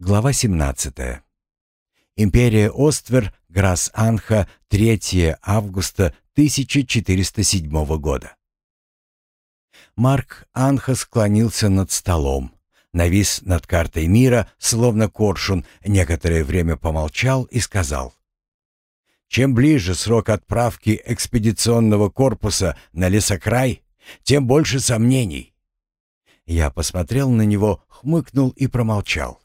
Глава 17. Империя Оствер, Грас-Анха, 3 августа 1407 года. Марк Анха склонился над столом, навис над картой мира, словно коршун, некоторое время помолчал и сказал. «Чем ближе срок отправки экспедиционного корпуса на лесокрай, тем больше сомнений». Я посмотрел на него, хмыкнул и промолчал.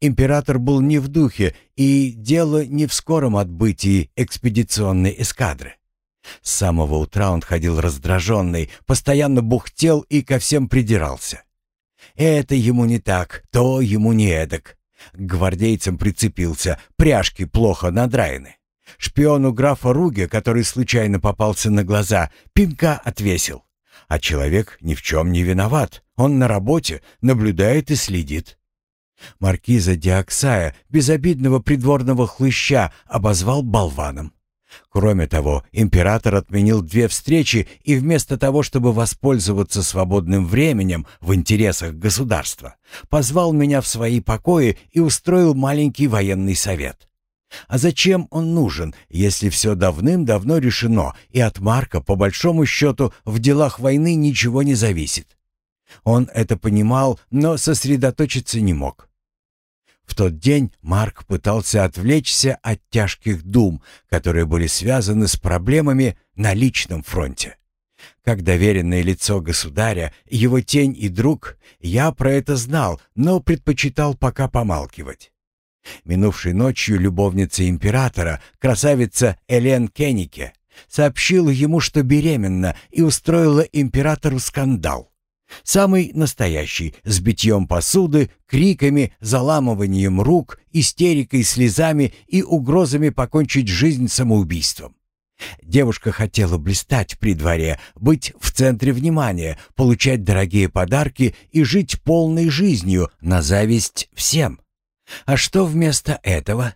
Император был не в духе, и дело не в скором отбытии экспедиционной эскадры. С самого утра он ходил раздраженный, постоянно бухтел и ко всем придирался. Это ему не так, то ему не эдак. К гвардейцам прицепился, пряжки плохо надраены. Шпиону графа Руге, который случайно попался на глаза, пинка отвесил. А человек ни в чем не виноват. Он на работе, наблюдает и следит. Маркиза Диоксая, безобидного придворного хлыща, обозвал болваном. Кроме того, император отменил две встречи и вместо того, чтобы воспользоваться свободным временем в интересах государства, позвал меня в свои покои и устроил маленький военный совет. А зачем он нужен, если все давным-давно решено, и от Марка, по большому счету, в делах войны ничего не зависит? Он это понимал, но сосредоточиться не мог. В тот день Марк пытался отвлечься от тяжких дум, которые были связаны с проблемами на личном фронте. Как доверенное лицо государя, его тень и друг, я про это знал, но предпочитал пока помалкивать. Минувшей ночью любовница императора, красавица Элен Кеннике, сообщила ему, что беременна, и устроила императору скандал. Самый настоящий, с битьем посуды, криками, заламыванием рук, истерикой, слезами и угрозами покончить жизнь самоубийством. Девушка хотела блистать при дворе, быть в центре внимания, получать дорогие подарки и жить полной жизнью на зависть всем. А что вместо этого?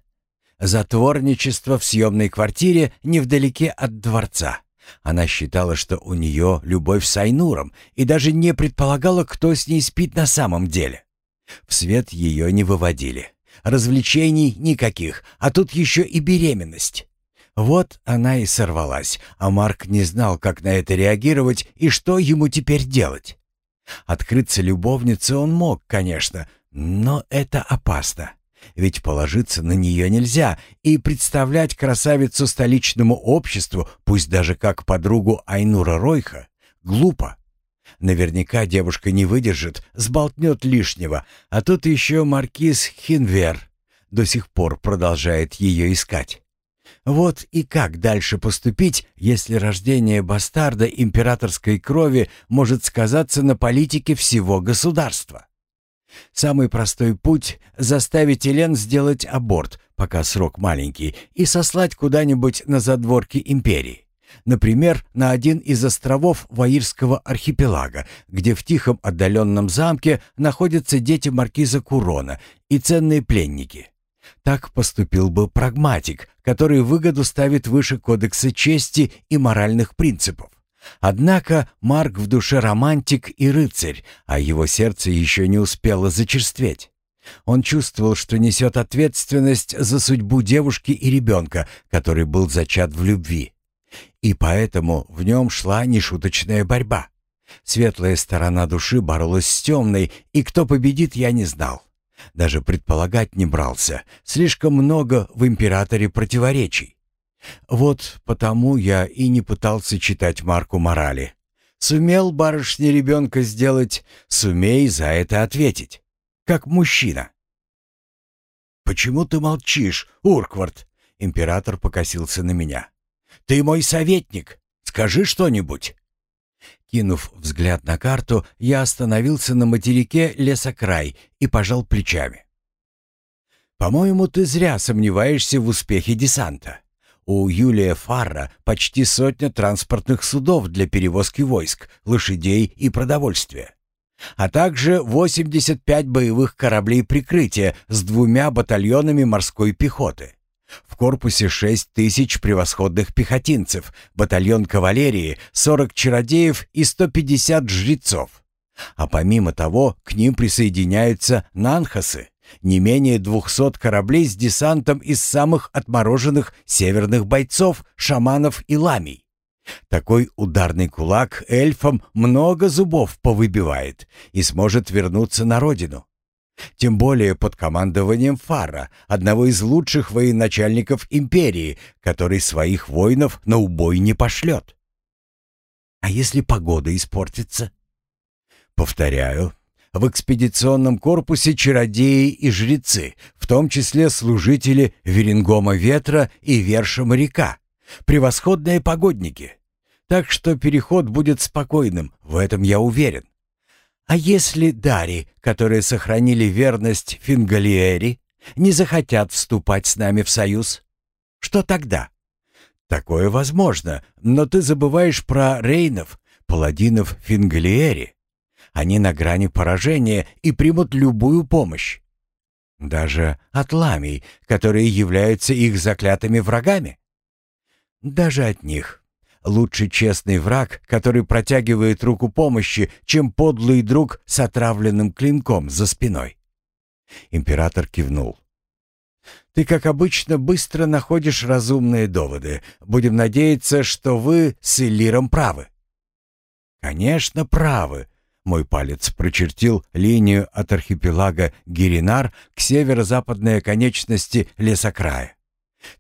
Затворничество в съемной квартире невдалеке от дворца. Она считала, что у нее любовь с Айнуром и даже не предполагала, кто с ней спит на самом деле. В свет ее не выводили. Развлечений никаких, а тут еще и беременность. Вот она и сорвалась, а Марк не знал, как на это реагировать и что ему теперь делать. Открыться любовнице он мог, конечно, но это опасно. Ведь положиться на нее нельзя, и представлять красавицу столичному обществу, пусть даже как подругу Айнура Ройха, глупо. Наверняка девушка не выдержит, сболтнет лишнего, а тут еще маркиз Хинвер до сих пор продолжает ее искать. Вот и как дальше поступить, если рождение бастарда императорской крови может сказаться на политике всего государства? Самый простой путь — заставить Элен сделать аборт, пока срок маленький, и сослать куда-нибудь на задворки империи. Например, на один из островов Ваирского архипелага, где в тихом отдаленном замке находятся дети маркиза Курона и ценные пленники. Так поступил бы прагматик, который выгоду ставит выше кодекса чести и моральных принципов. Однако Марк в душе романтик и рыцарь, а его сердце еще не успело зачерстветь. Он чувствовал, что несет ответственность за судьбу девушки и ребенка, который был зачат в любви. И поэтому в нем шла нешуточная борьба. Светлая сторона души боролась с темной, и кто победит, я не знал. Даже предполагать не брался. Слишком много в императоре противоречий. Вот потому я и не пытался читать Марку морали. Сумел барышне ребенка сделать, сумей за это ответить. Как мужчина. «Почему ты молчишь, Урквард?» Император покосился на меня. «Ты мой советник. Скажи что-нибудь». Кинув взгляд на карту, я остановился на материке Лесокрай и пожал плечами. «По-моему, ты зря сомневаешься в успехе десанта. У Юлия Фарра почти сотня транспортных судов для перевозки войск, лошадей и продовольствия. А также 85 боевых кораблей прикрытия с двумя батальонами морской пехоты. В корпусе 6 тысяч превосходных пехотинцев, батальон кавалерии, 40 чародеев и 150 жрецов. А помимо того, к ним присоединяются нанхасы, Не менее двухсот кораблей с десантом из самых отмороженных северных бойцов, шаманов и ламий. Такой ударный кулак эльфам много зубов повыбивает и сможет вернуться на родину. Тем более под командованием Фара, одного из лучших военачальников империи, который своих воинов на убой не пошлет. А если погода испортится? Повторяю, в экспедиционном корпусе чародеи и жрецы, в том числе служители Верингома Ветра и Верша Моряка, превосходные погодники. Так что переход будет спокойным, в этом я уверен. А если Дари, которые сохранили верность Фингалиери, не захотят вступать с нами в союз? Что тогда? Такое возможно, но ты забываешь про Рейнов, паладинов Фингалиери. Они на грани поражения и примут любую помощь. Даже от ламий, которые являются их заклятыми врагами. Даже от них. Лучше честный враг, который протягивает руку помощи, чем подлый друг с отравленным клинком за спиной. Император кивнул. «Ты, как обычно, быстро находишь разумные доводы. Будем надеяться, что вы с Элиром правы». «Конечно, правы», — мой палец прочертил линию от архипелага Гиринар к северо-западной оконечности лесокрая.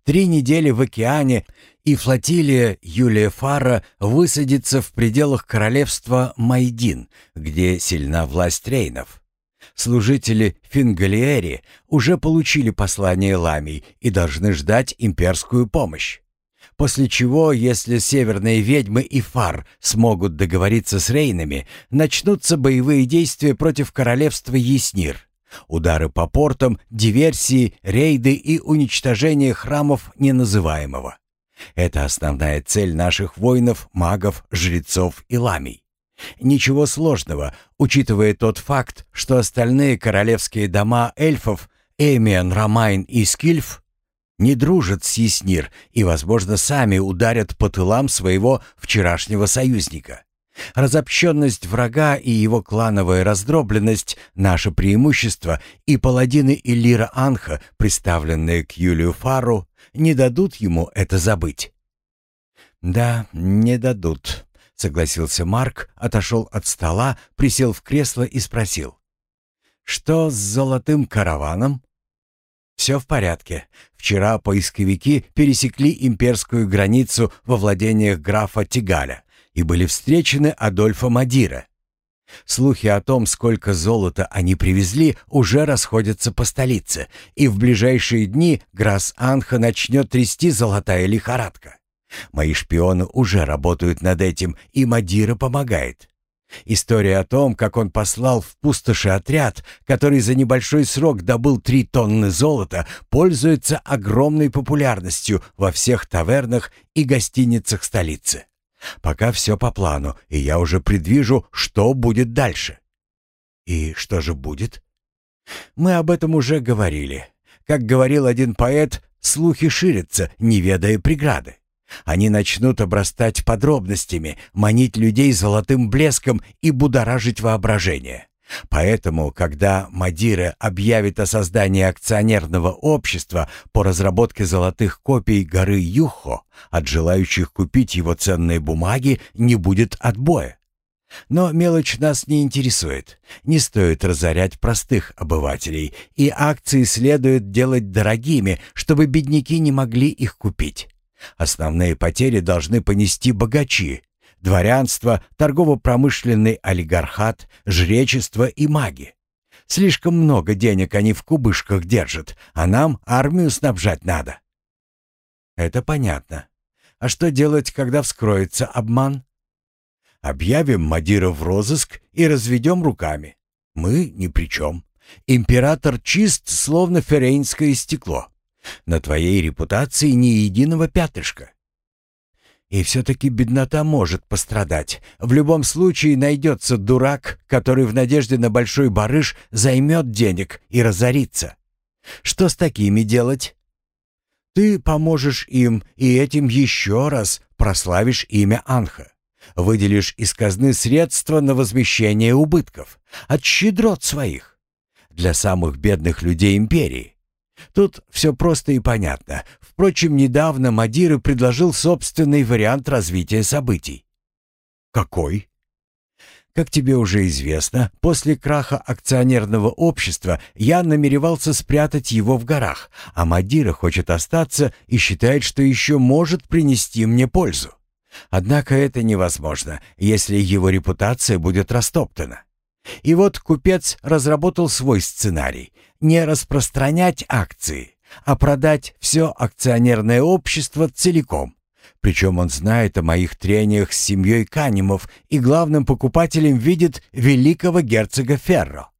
Три недели в океане, и флотилия Юлия Фара высадится в пределах королевства Майдин, где сильна власть рейнов. Служители Фингалиери уже получили послание Ламий и должны ждать имперскую помощь. После чего, если северные ведьмы и Фар смогут договориться с рейнами, начнутся боевые действия против королевства Яснир. Удары по портам, диверсии, рейды и уничтожение храмов неназываемого. Это основная цель наших воинов, магов, жрецов и ламий. Ничего сложного, учитывая тот факт, что остальные королевские дома эльфов, Эмиан, Ромайн и Скильф, не дружат с Яснир и, возможно, сами ударят по тылам своего вчерашнего союзника. Разобщенность врага и его клановая раздробленность — наше преимущество, и паладины Иллира Анха, представленные к Юлию Фару, не дадут ему это забыть. «Да, не дадут», — согласился Марк, отошел от стола, присел в кресло и спросил. «Что с золотым караваном?» «Все в порядке. Вчера поисковики пересекли имперскую границу во владениях графа Тигаля и были встречены Адольфом Мадира. Слухи о том, сколько золота они привезли, уже расходятся по столице, и в ближайшие дни Грас-Анха начнет трясти золотая лихорадка. Мои шпионы уже работают над этим, и Мадира помогает. История о том, как он послал в пустоши отряд, который за небольшой срок добыл три тонны золота, пользуется огромной популярностью во всех тавернах и гостиницах столицы. Пока все по плану, и я уже предвижу, что будет дальше. И что же будет? Мы об этом уже говорили. Как говорил один поэт, слухи ширятся, не ведая преграды. Они начнут обрастать подробностями, манить людей золотым блеском и будоражить воображение. Поэтому, когда Мадира объявит о создании акционерного общества по разработке золотых копий горы Юхо, от желающих купить его ценные бумаги не будет отбоя. Но мелочь нас не интересует. Не стоит разорять простых обывателей, и акции следует делать дорогими, чтобы бедняки не могли их купить. Основные потери должны понести богачи, дворянство, торгово-промышленный олигархат, жречество и маги. Слишком много денег они в кубышках держат, а нам армию снабжать надо. Это понятно. А что делать, когда вскроется обман? Объявим Мадира в розыск и разведем руками. Мы ни при чем. Император чист, словно ферейнское стекло. На твоей репутации ни единого пятышка. И все-таки беднота может пострадать. В любом случае найдется дурак, который в надежде на большой барыш займет денег и разорится. Что с такими делать? Ты поможешь им и этим еще раз прославишь имя Анха. Выделишь из казны средства на возмещение убытков. От щедрот своих. для самых бедных людей империи. Тут все просто и понятно. Впрочем, недавно Мадиры предложил собственный вариант развития событий. Какой? Как тебе уже известно, после краха акционерного общества я намеревался спрятать его в горах, а Мадира хочет остаться и считает, что еще может принести мне пользу. Однако это невозможно, если его репутация будет растоптана. И вот купец разработал свой сценарий – не распространять акции, а продать все акционерное общество целиком. Причем он знает о моих трениях с семьей Канемов и главным покупателем видит великого герцога Ферро.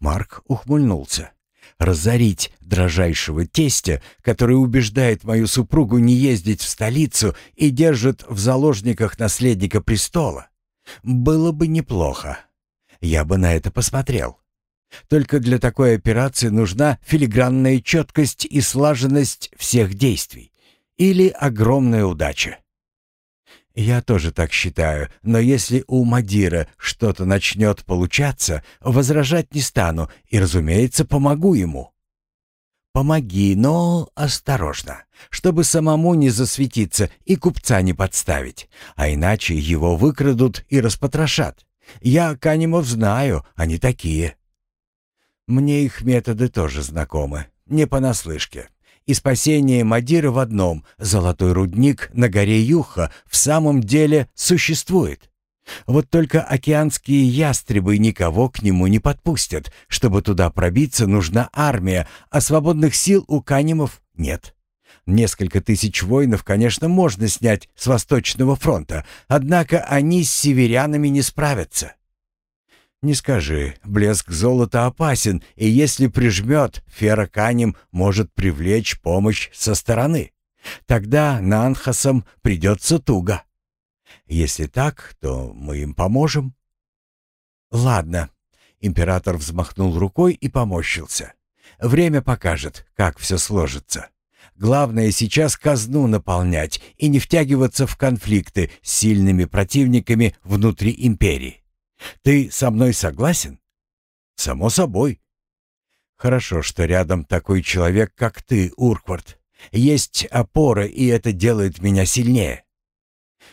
Марк ухмыльнулся. Разорить дрожайшего тестя, который убеждает мою супругу не ездить в столицу и держит в заложниках наследника престола, было бы неплохо. Я бы на это посмотрел. Только для такой операции нужна филигранная четкость и слаженность всех действий. Или огромная удача. Я тоже так считаю, но если у Мадира что-то начнет получаться, возражать не стану и, разумеется, помогу ему. Помоги, но осторожно, чтобы самому не засветиться и купца не подставить, а иначе его выкрадут и распотрошат. Я Канимов знаю, они такие. Мне их методы тоже знакомы, не понаслышке. И спасение Мадира в одном — золотой рудник на горе Юха — в самом деле существует. Вот только океанские ястребы никого к нему не подпустят. Чтобы туда пробиться, нужна армия, а свободных сил у Канимов нет. Несколько тысяч воинов, конечно, можно снять с Восточного фронта, однако они с северянами не справятся. «Не скажи, блеск золота опасен, и если прижмет, ферроканем может привлечь помощь со стороны. Тогда Нанхасам придется туго. Если так, то мы им поможем». «Ладно», — император взмахнул рукой и поморщился. «Время покажет, как все сложится. Главное сейчас казну наполнять и не втягиваться в конфликты с сильными противниками внутри империи. Ты со мной согласен? Само собой. Хорошо, что рядом такой человек, как ты, Урквард. Есть опора, и это делает меня сильнее.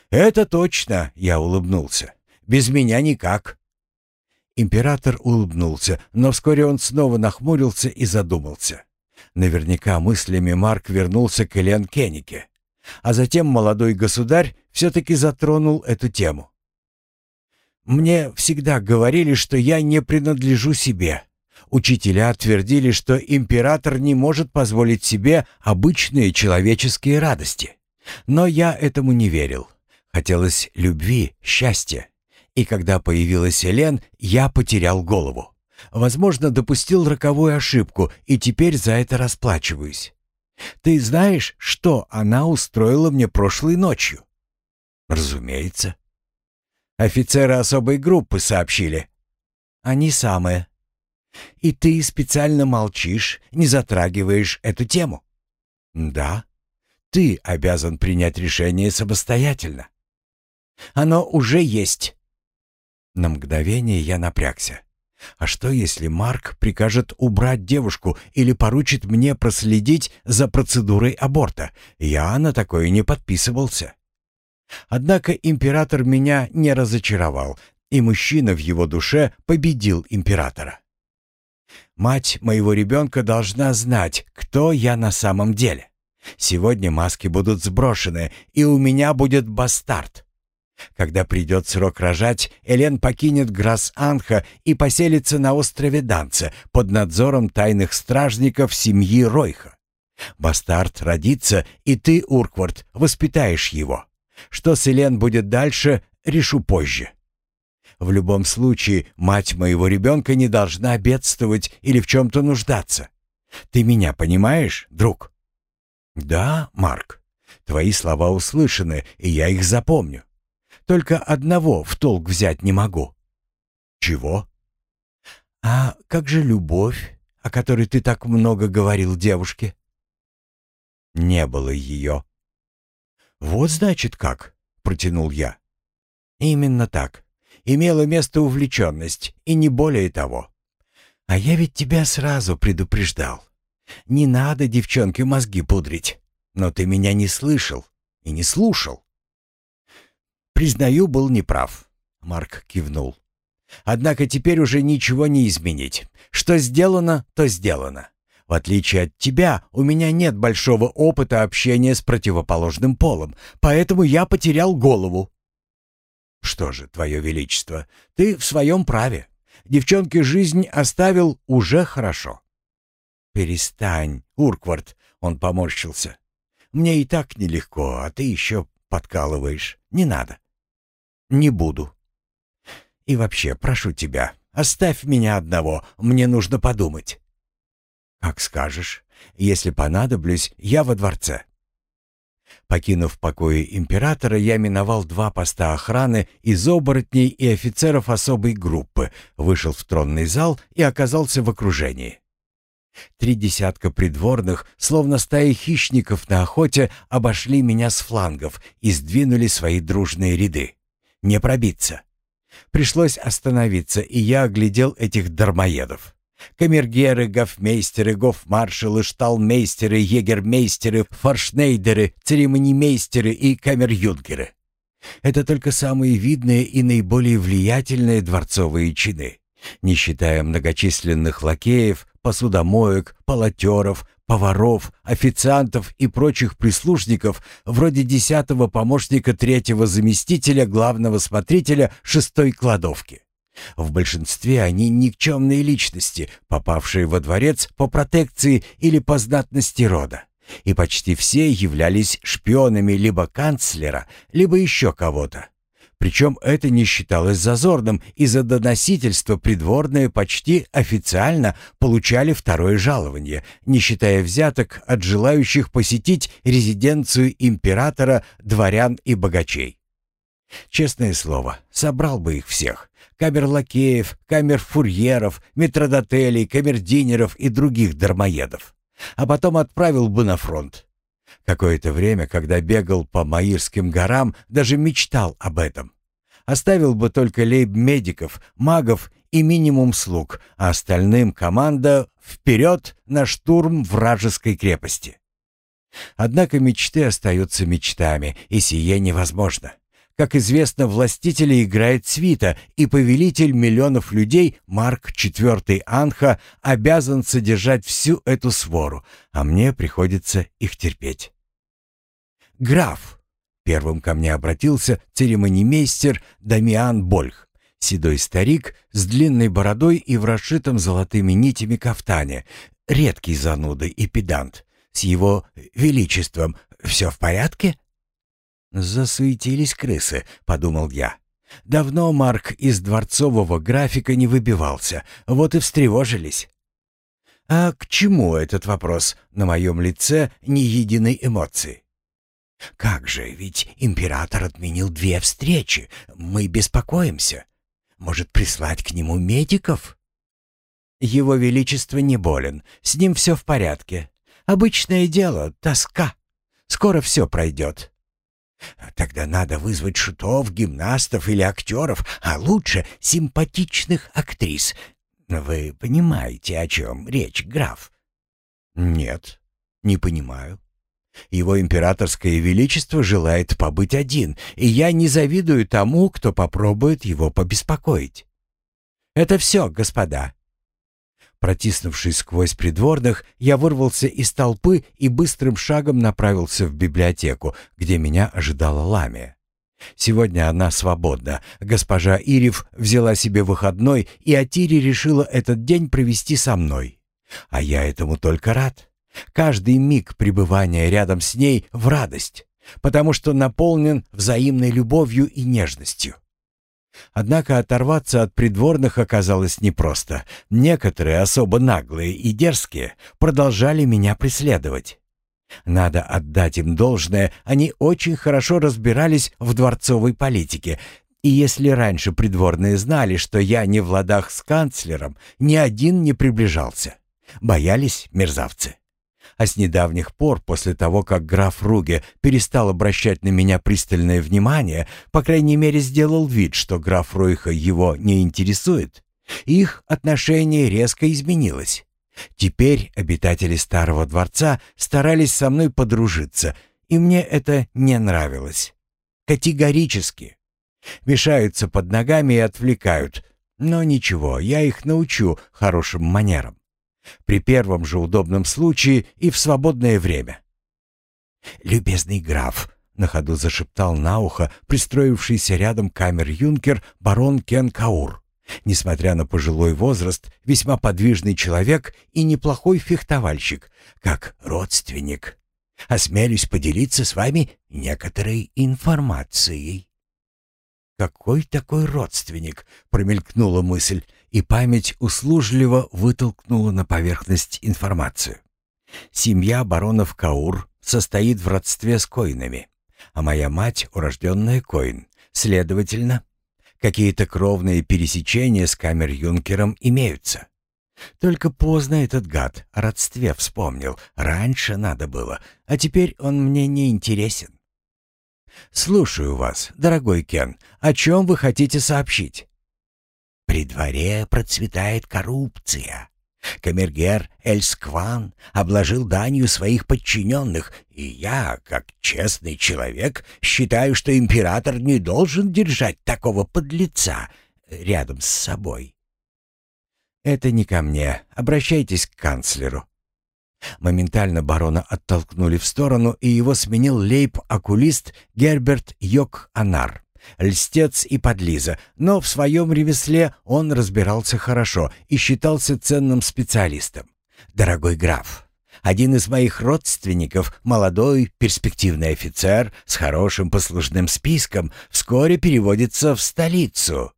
Это точно, я улыбнулся. Без меня никак. Император улыбнулся, но вскоре он снова нахмурился и задумался. Наверняка мыслями Марк вернулся к Элен Кеннике. А затем молодой государь все-таки затронул эту тему. Мне всегда говорили, что я не принадлежу себе. Учителя твердили, что император не может позволить себе обычные человеческие радости. Но я этому не верил. Хотелось любви, счастья. И когда появилась Элен, я потерял голову. Возможно, допустил роковую ошибку, и теперь за это расплачиваюсь. Ты знаешь, что она устроила мне прошлой ночью? Разумеется. Офицеры особой группы сообщили. Они самые. И ты специально молчишь, не затрагиваешь эту тему. Да, ты обязан принять решение самостоятельно. Оно уже есть. На мгновение я напрягся. А что, если Марк прикажет убрать девушку или поручит мне проследить за процедурой аборта? Я на такое не подписывался. Однако император меня не разочаровал, и мужчина в его душе победил императора. Мать моего ребенка должна знать, кто я на самом деле. Сегодня маски будут сброшены, и у меня будет бастард. Когда придет срок рожать, Элен покинет Грас-Анха и поселится на острове Данце под надзором тайных стражников семьи Ройха. Бастард родится, и ты, Урквард, воспитаешь его. Что с Элен будет дальше, решу позже. В любом случае, мать моего ребенка не должна бедствовать или в чем-то нуждаться. Ты меня понимаешь, друг? Да, Марк. Твои слова услышаны, и я их запомню. Только одного в толк взять не могу. Чего? А как же любовь, о которой ты так много говорил девушке? Не было ее. «Вот значит как», — протянул я. «Именно так. Имела место увлеченность, и не более того. «А я ведь тебя сразу предупреждал. Не надо девчонке мозги пудрить. Но ты меня не слышал и не слушал». «Признаю, был неправ», — Марк кивнул. «Однако теперь уже ничего не изменить. Что сделано, то сделано. В отличие от тебя, у меня нет большого опыта общения с противоположным полом, поэтому я потерял голову». «Что же, Твое Величество, ты в своем праве. Девчонке жизнь оставил уже хорошо». «Перестань, Урквард», — он поморщился. «Мне и так нелегко, а ты еще подкалываешь. Не надо». «Не буду». «И вообще, прошу тебя, оставь меня одного, мне нужно подумать». «Как скажешь. Если понадоблюсь, я во дворце». Покинув покои императора, я миновал два поста охраны из оборотней и офицеров особой группы, вышел в тронный зал и оказался в окружении. Три десятка придворных, словно стаи хищников на охоте, обошли меня с флангов и сдвинули свои дружные ряды. Не пробиться. Пришлось остановиться, и я оглядел этих дармоедов. Камергеры, гофмейстеры, гофмаршалы, шталмейстеры, егермейстеры, форшнейдеры, церемонимейстеры и камерюнгеры. Это только самые видные и наиболее влиятельные дворцовые чины, не считая многочисленных лакеев, посудомоек, полотеров, поваров, официантов и прочих прислужников, вроде десятого помощника третьего заместителя главного смотрителя шестой кладовки. В большинстве они никчемные личности, попавшие во дворец по протекции или по знатности рода. И почти все являлись шпионами либо канцлера, либо еще кого-то. Причем это не считалось зазорным, и за доносительство придворные почти официально получали второе жалование, не считая взяток от желающих посетить резиденцию императора, дворян и богачей. Честное слово, собрал бы их всех. Камер-лакеев, камер-фурьеров, метродотелей, камердинеров и других дармоедов. А потом отправил бы на фронт. Какое-то время, когда бегал по Маирским горам, даже мечтал об этом. Оставил бы только лейб-медиков, магов и минимум слуг, а остальным команда вперед на штурм вражеской крепости. Однако мечты остаются мечтами, и сие невозможно. Как известно, властителя играет свита, и повелитель миллионов людей, Марк IV Анха, обязан содержать всю эту свору, а мне приходится их терпеть. «Граф!» — первым ко мне обратился церемонимейстер Дамиан Больх, седой старик с длинной бородой и в расшитом золотыми нитями кафтане, редкий зануда и педант. С его величеством все в порядке?» «Засуетились крысы», — подумал я. «Давно Марк из дворцового графика не выбивался, вот и встревожились». «А к чему этот вопрос на моем лице ни единой эмоции?» «Как же, ведь император отменил две встречи. Мы беспокоимся. Может, прислать к нему медиков?» «Его Величество не болен. С ним все в порядке. Обычное дело, тоска. Скоро все пройдет. Тогда надо вызвать шутов, гимнастов или актеров, а лучше симпатичных актрис. Вы понимаете, о чем речь, граф? Нет, не понимаю. Его императорское величество желает побыть один, и я не завидую тому, кто попробует его побеспокоить. Это все, господа. Протиснувшись сквозь придворных, я вырвался из толпы и быстрым шагом направился в библиотеку, где меня ожидала Ламия. Сегодня она свободна. Госпожа Ирев взяла себе выходной, и Атири решила этот день провести со мной. А я этому только рад. Каждый миг пребывания рядом с ней в радость, потому что наполнен взаимной любовью и нежностью. Однако оторваться от придворных оказалось непросто. Некоторые, особо наглые и дерзкие, продолжали меня преследовать. Надо отдать им должное, они очень хорошо разбирались в дворцовой политике, и если раньше придворные знали, что я не в ладах с канцлером, ни один не приближался. Боялись мерзавцы. А с недавних пор, после того, как граф Руге перестал обращать на меня пристальное внимание, по крайней мере сделал вид, что граф Ройха его не интересует, Их отношение резко изменилось. Теперь обитатели старого дворца старались со мной подружиться, и мне это не нравилось. Категорически. Мешаются под ногами и отвлекают. Но ничего, я их научу хорошим манерам. При первом же удобном случае и в свободное время. «Любезный граф», — на ходу зашептал на ухо пристроившийся рядом камер-юнкер барон Кен Каур. Несмотря на пожилой возраст, весьма подвижный человек и неплохой фехтовальщик, как родственник. Осмелюсь поделиться с вами некоторой информацией. «Какой такой родственник?» — промелькнула мысль, и память услужливо вытолкнула на поверхность информацию. Семья баронов Каур состоит в родстве с Коинами, а моя мать — урожденная Коин. Следовательно, какие-то кровные пересечения с камер-юнкером имеются. Только поздно этот гад о родстве вспомнил. Раньше надо было, а теперь он мне не интересен. «Слушаю вас, дорогой Кен. О чем вы хотите сообщить?» «При дворе процветает коррупция. Камергер Эльскван обложил данью своих подчиненных, и я, как честный человек, считаю, что император не должен держать такого подлеца рядом с собой. «Это не ко мне. Обращайтесь к канцлеру». Моментально барона оттолкнули в сторону, и его сменил лейб-окулист Герберт Йок-Анар. Льстец и подлиза, но в своем ремесле он разбирался хорошо и считался ценным специалистом. «Дорогой граф, один из моих родственников, молодой перспективный офицер с хорошим послужным списком, вскоре переводится в столицу.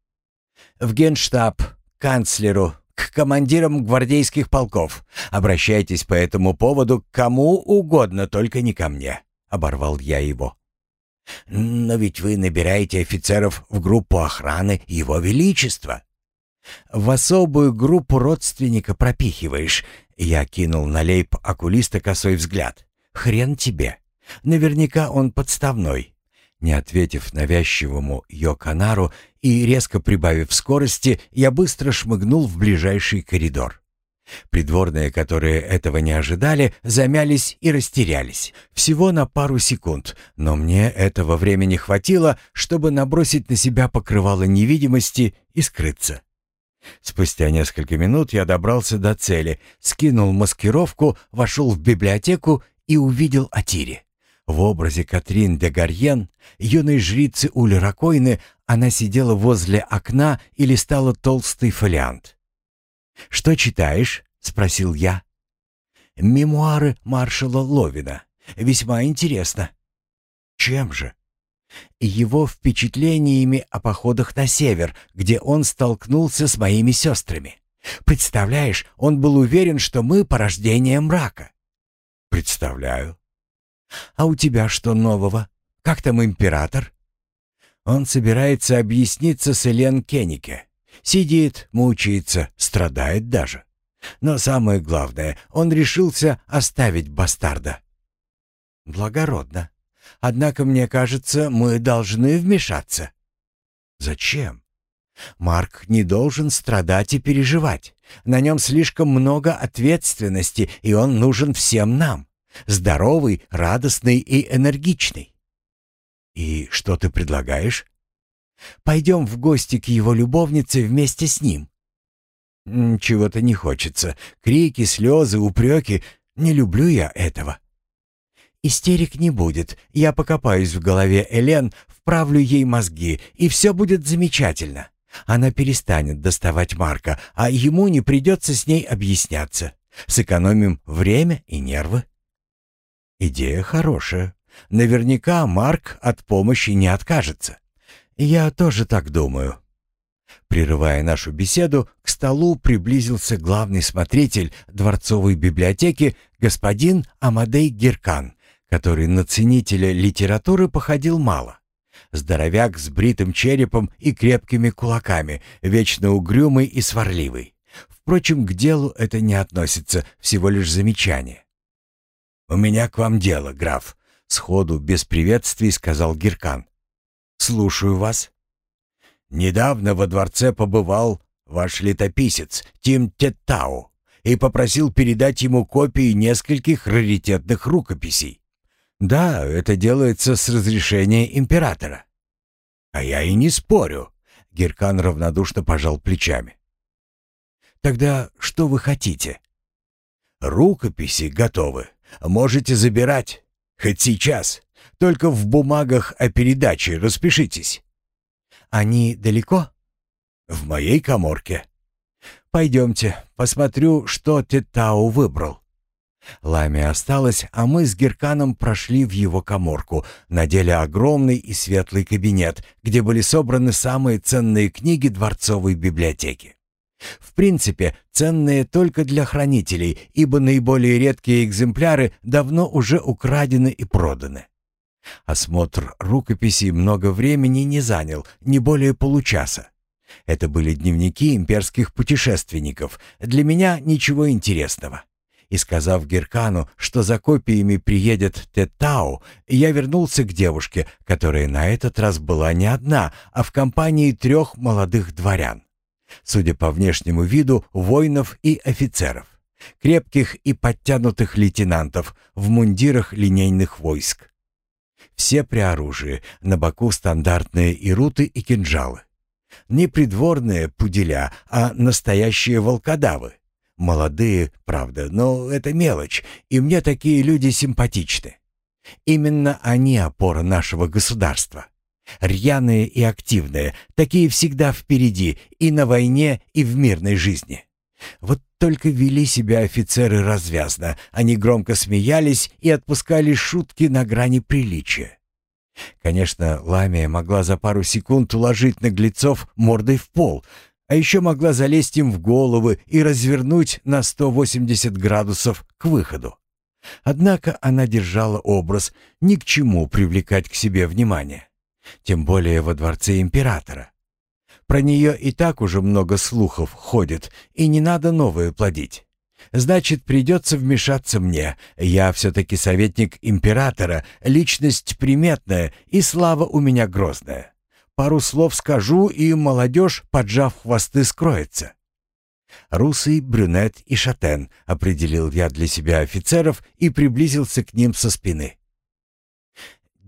В генштаб, канцлеру, к командирам гвардейских полков. Обращайтесь по этому поводу к кому угодно, только не ко мне», — оборвал я его. «Но ведь вы набираете офицеров в группу охраны Его Величества». «В особую группу родственника пропихиваешь», — я кинул на лейб окулиста косой взгляд. «Хрен тебе. Наверняка он подставной». Не ответив навязчивому Йоканару и резко прибавив скорости, я быстро шмыгнул в ближайший коридор. Придворные, которые этого не ожидали, замялись и растерялись. Всего на пару секунд, но мне этого времени хватило, чтобы набросить на себя покрывало невидимости и скрыться. Спустя несколько минут я добрался до цели, скинул маскировку, вошел в библиотеку и увидел Атири. В образе Катрин де Гарьен, юной жрицы Уль-Ракойны, она сидела возле окна и листала толстый фолиант. «Что читаешь?» — спросил я. «Мемуары маршала Ловина. Весьма интересно». «Чем же?» «Его впечатлениями о походах на север, где он столкнулся с моими сестрами. Представляешь, он был уверен, что мы порождение мрака». «Представляю». «А у тебя что нового? Как там император?» «Он собирается объясниться с Элен Кеннике. Сидит, мучается, страдает даже. Но самое главное, он решился оставить бастарда. Благородно. Однако, мне кажется, мы должны вмешаться. Зачем? Марк не должен страдать и переживать. На нем слишком много ответственности, и он нужен всем нам. Здоровый, радостный и энергичный. И что ты предлагаешь? Пойдем в гости к его любовнице вместе с ним». «Чего-то не хочется. Крики, слезы, упреки. Не люблю я этого». «Истерик не будет. Я покопаюсь в голове Элен, вправлю ей мозги, и все будет замечательно. Она перестанет доставать Марка, а ему не придется с ней объясняться. Сэкономим время и нервы». «Идея хорошая. Наверняка Марк от помощи не откажется». «Я тоже так думаю». Прерывая нашу беседу, к столу приблизился главный смотритель дворцовой библиотеки господин Амадей Геркан, который на ценителя литературы походил мало. Здоровяк с бритым черепом и крепкими кулаками, вечно угрюмый и сварливый. Впрочем, к делу это не относится, всего лишь замечание. «У меня к вам дело, граф», — сходу, без приветствий сказал Геркан. «Слушаю вас». «Недавно во дворце побывал ваш летописец Тим Теттау, и попросил передать ему копии нескольких раритетных рукописей. Да, это делается с разрешения императора. А я и не спорю. Геркан равнодушно пожал плечами. Тогда что вы хотите? Рукописи готовы. Можете забирать. Хоть сейчас. Только в бумагах о передаче распишитесь. Они далеко? В моей коморке. Пойдемте, посмотрю, что Тетау выбрал. Ламия осталась, а мы с Герканом прошли в его коморку, надели огромный и светлый кабинет, где были собраны самые ценные книги дворцовой библиотеки. В принципе, ценные только для хранителей, ибо наиболее редкие экземпляры давно уже украдены и проданы. Осмотр рукописей много времени не занял, не более получаса. Это были дневники имперских путешественников, для меня ничего интересного. И сказав Геркану, что за копиями приедет Тетау, я вернулся к девушке, которая на этот раз была не одна, а в компании трех молодых дворян. Судя по внешнему виду, воинов и офицеров. Крепких и подтянутых лейтенантов в мундирах линейных войск. Все при оружии, на боку стандартные ируты и кинжалы. Не придворные пуделя, а настоящие волкодавы. Молодые, правда, но это мелочь, и мне такие люди симпатичны. Именно они опора нашего государства. Рьяные и активные, такие всегда впереди и на войне, и в мирной жизни. Вот только вели себя офицеры развязно, они громко смеялись и отпускали шутки на грани приличия. Конечно, Ламия могла за пару секунд уложить наглецов мордой в пол, а еще могла залезть им в головы и развернуть на 180 градусов к выходу. Однако она держала образ ни к чему привлекать к себе внимание, тем более во дворце императора. Про нее и так уже много слухов ходит, и не надо новое плодить. Значит, придется вмешаться мне. Я все-таки советник императора, личность приметная, и слава у меня грозная. Пару слов скажу, и молодежь, поджав хвосты, скроется. Русый, брюнет и шатен, определил я для себя офицеров и приблизился к ним со спины.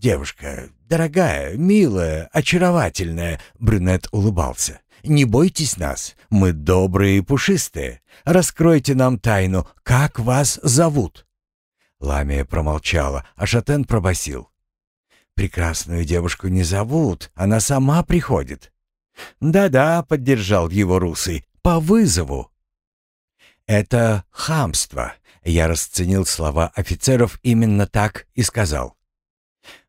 «Девушка, дорогая, милая, очаровательная», — брюнет улыбался. «Не бойтесь нас, мы добрые и пушистые. Раскройте нам тайну, как вас зовут?» Ламия промолчала, а Шатен пробасил. Прекрасную девушку не зовут, она сама приходит. Да-да, поддержал его русый, по вызову. Это хамство. Я расценил слова офицеров именно так и сказал.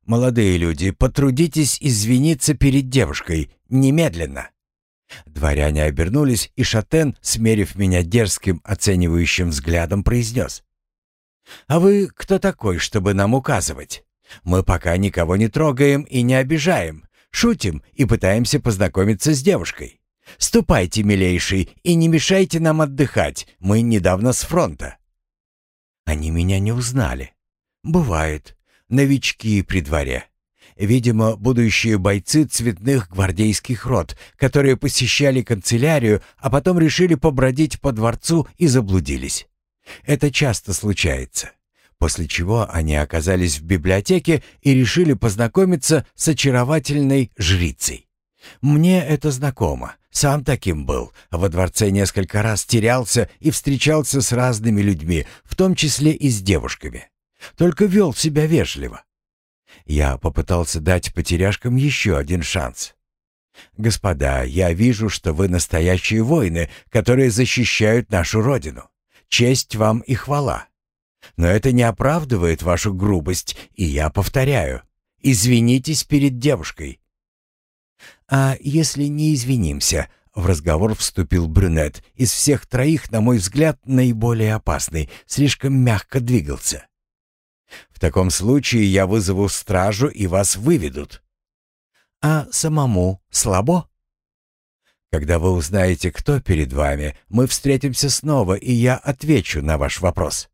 Молодые люди, потрудитесь извиниться перед девушкой немедленно. Дворяне обернулись, и Шатен, смерив меня дерзким, оценивающим взглядом, произнес. «А вы кто такой, чтобы нам указывать?» Мы пока никого не трогаем и не обижаем, шутим и пытаемся познакомиться с девушкой. Ступайте, милейший, и не мешайте нам отдыхать, мы недавно с фронта». Они меня не узнали. Бывает. Новички при дворе. Видимо, будущие бойцы цветных гвардейских рот, которые посещали канцелярию, а потом решили побродить по дворцу и заблудились. Это часто случается после чего они оказались в библиотеке и решили познакомиться с очаровательной жрицей. Мне это знакомо, сам таким был, во дворце несколько раз терялся и встречался с разными людьми, в том числе и с девушками. Только вел себя вежливо. Я попытался дать потеряшкам еще один шанс. «Господа, я вижу, что вы настоящие воины, которые защищают нашу родину. Честь вам и хвала. Но это не оправдывает вашу грубость, и я повторяю, извинитесь перед девушкой». «А если не извинимся?» — в разговор вступил брюнет. Из всех троих, на мой взгляд, наиболее опасный, слишком мягко двигался. «В таком случае я вызову стражу, и вас выведут». «А самому слабо?» «Когда вы узнаете, кто перед вами, мы встретимся снова, и я отвечу на ваш вопрос».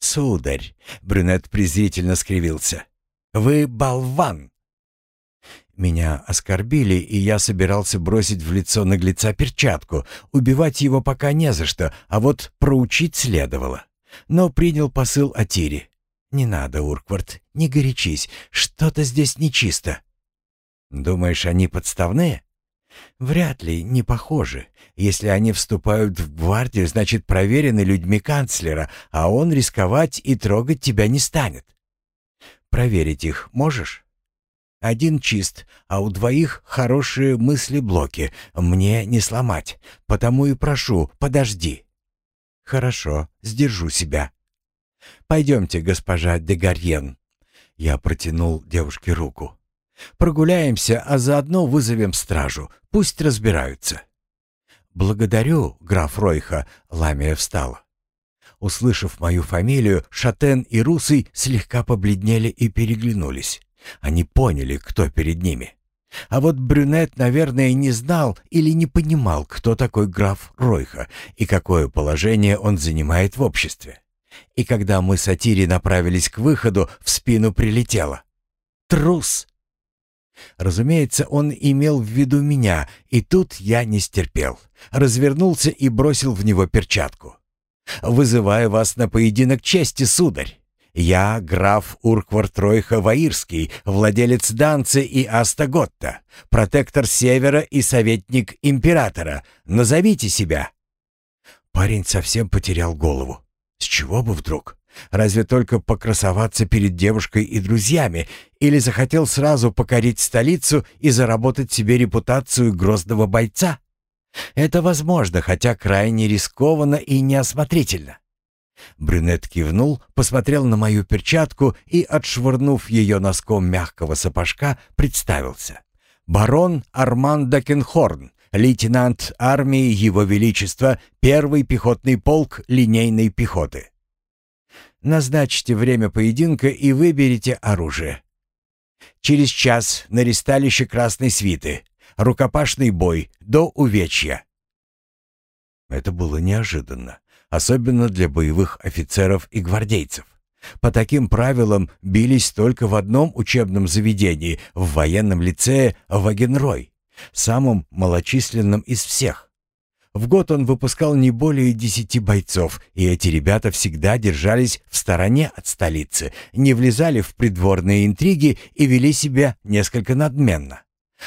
«Сударь», — брюнет презрительно скривился, — «вы болван». Меня оскорбили, и я собирался бросить в лицо наглеца перчатку. Убивать его пока не за что, а вот проучить следовало. Но принял посыл Атири. «Не надо, Урквард, не горячись, что-то здесь нечисто». «Думаешь, они подставные?» «Вряд ли, не похожи. Если они вступают в гвардию, значит, проверены людьми канцлера, а он рисковать и трогать тебя не станет. Проверить их можешь?» Один чист, а у двоих хорошие мысли-блоки. Мне не сломать. Потому и прошу, подожди. Хорошо, сдержу себя. Пойдемте, госпожа де Гарьен. Я протянул девушке руку. Прогуляемся, а заодно вызовем стражу. Пусть разбираются. Благодарю, граф Ройха, Ламия встала. Услышав мою фамилию, Шатен и Русый слегка побледнели и переглянулись. Они поняли, кто перед ними. А вот брюнет, наверное, не знал или не понимал, кто такой граф Ройха и какое положение он занимает в обществе. И когда мы с Атири направились к выходу, в спину прилетело. «Трус!» Разумеется, он имел в виду меня, и тут я не стерпел. Развернулся и бросил в него перчатку. «Вызываю вас на поединок чести, сударь. Я граф Урквар Тройха Ваирский, владелец Данцы и Астаготта, протектор Севера и советник императора. Назовите себя». Парень совсем потерял голову. С чего бы вдруг? Разве только покрасоваться перед девушкой и друзьями, или захотел сразу покорить столицу и заработать себе репутацию грозного бойца? Это возможно, хотя крайне рискованно и неосмотрительно. Брюнет кивнул, посмотрел на мою перчатку и, отшвырнув ее носком мягкого сапожка, представился. «Барон Арман Дакенхорн, лейтенант армии Его Величества, первый пехотный полк линейной пехоты. Назначьте время поединка и выберите оружие. Через час на ристалище Красной Свиты. Рукопашный бой до увечья». Это было неожиданно особенно для боевых офицеров и гвардейцев. По таким правилам бились только в одном учебном заведении, в военном лицее Вагенрой, самом малочисленном из всех. В год он выпускал не более десяти бойцов, и эти ребята всегда держались в стороне от столицы, не влезали в придворные интриги и вели себя несколько надменно.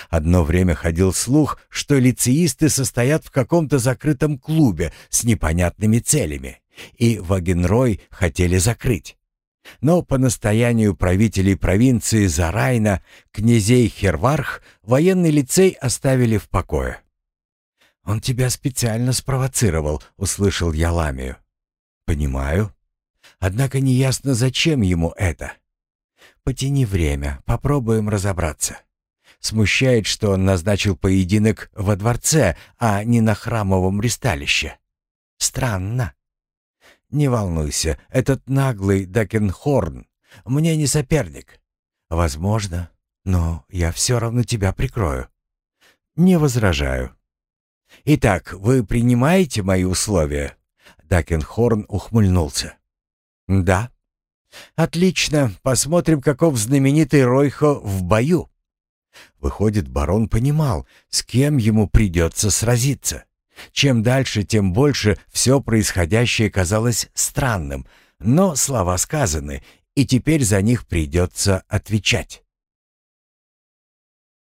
Одно время ходил слух, что лицеисты состоят в каком-то закрытом клубе с непонятными целями, и Вагенрой хотели закрыть. Но по настоянию правителей провинции Зарайна, князей Херварх, военный лицей оставили в покое. «Он тебя специально спровоцировал», — услышал я Ламию. «Понимаю. Однако неясно, зачем ему это. Потяни время, попробуем разобраться». Смущает, что он назначил поединок во дворце, а не на храмовом ристалище. Странно. Не волнуйся, этот наглый Дакенхорн мне не соперник. Возможно, но я все равно тебя прикрою. Не возражаю. Итак, вы принимаете мои условия? Дакенхорн ухмыльнулся. Да. Отлично, посмотрим, каков знаменитый Ройхо в бою. Выходит, барон понимал, с кем ему придется сразиться. Чем дальше, тем больше все происходящее казалось странным, но слова сказаны, и теперь за них придется отвечать.